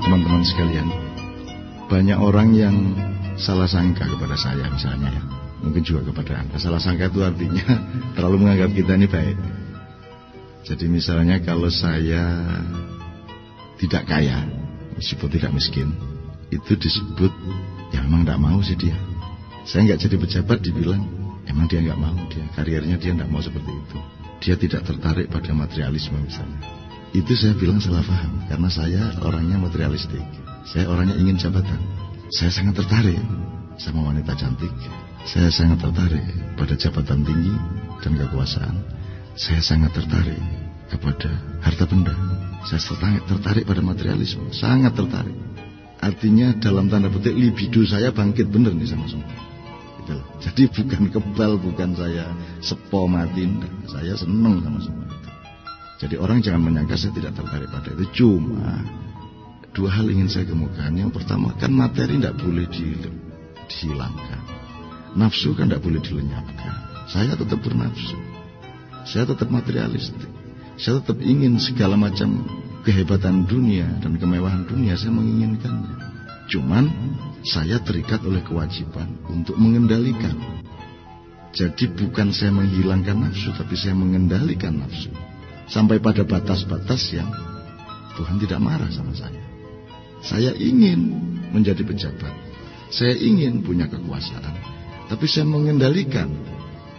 Teman-teman sekalian, banyak orang yang salah sangka kepada saya misalnya ya. Mungkin juga kepada Anda. Salah sangka itu artinya terlalu menganggap kita ini baik. Jadi misalnya kalau saya tidak kaya, meskipun tidak miskin, itu disebut ya memang tidak mau sih dia. Saya nggak jadi pejabat dibilang emang dia nggak mau dia karirnya dia nggak mau seperti itu. Dia tidak tertarik pada materialisme misalnya. Itu saya bilang salah paham karena saya orangnya materialistik. Saya orangnya ingin jabatan. Saya sangat tertarik sama wanita cantik. Saya sangat tertarik pada jabatan tinggi dan kekuasaan. Saya sangat tertarik kepada harta benda. Saya tertarik, tertarik pada materialisme, sangat tertarik. Artinya dalam tanda petik libido saya bangkit bener nih sama semua. Jadi bukan kebal, bukan saya sepo mati, saya seneng sama semua itu. Jadi orang jangan menyangka saya tidak tertarik pada itu. Cuma dua hal ingin saya kemukakan. Yang pertama kan materi tidak boleh dihilangkan. Nafsu kan tidak boleh dilenyapkan. Saya tetap bernafsu. Saya tetap materialistik. Saya tetap ingin segala macam kehebatan dunia dan kemewahan dunia saya menginginkannya. Cuman saya terikat oleh kewajiban untuk mengendalikan. Jadi bukan saya menghilangkan nafsu tapi saya mengendalikan nafsu. Sampai pada batas-batas yang Tuhan tidak marah sama saya. Saya ingin menjadi pejabat. Saya ingin punya kekuasaan. Tapi saya mengendalikan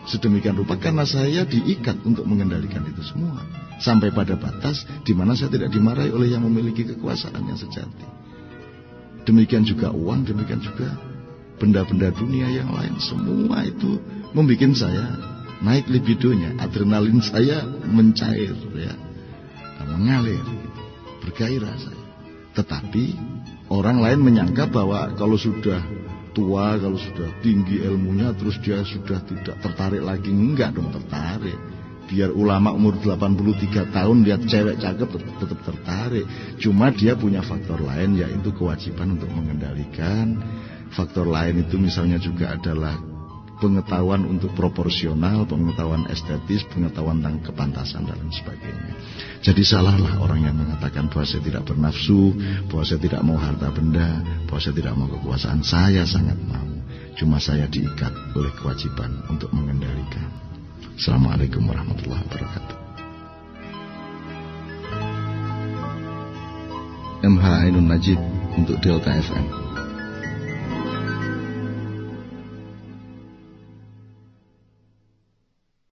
sedemikian rupa karena saya diikat untuk mengendalikan itu semua sampai pada batas di mana saya tidak dimarahi oleh yang memiliki kekuasaan yang sejati. Demikian juga uang, demikian juga benda-benda dunia yang lain. Semua itu membuat saya naik libidonya, adrenalin saya mencair ya, mengalir, bergairah saya. Tetapi orang lain menyangka bahwa kalau sudah tua, kalau sudah tinggi ilmunya, terus dia sudah tidak tertarik lagi. Enggak dong tertarik biar ulama umur 83 tahun lihat cewek cakep tetap, tetap tertarik. Cuma dia punya faktor lain yaitu kewajiban untuk mengendalikan. Faktor lain itu misalnya juga adalah pengetahuan untuk proporsional, pengetahuan estetis, pengetahuan tentang kepantasan dan sebagainya. Jadi salahlah orang yang mengatakan bahwa saya tidak bernafsu, bahwa saya tidak mau harta benda, bahwa saya tidak mau kekuasaan. Saya sangat mau. Cuma saya diikat oleh kewajiban untuk mengendalikan. Assalamualaikum warahmatullahi wabarakatuh. MH Ainun Najib untuk Delta FM.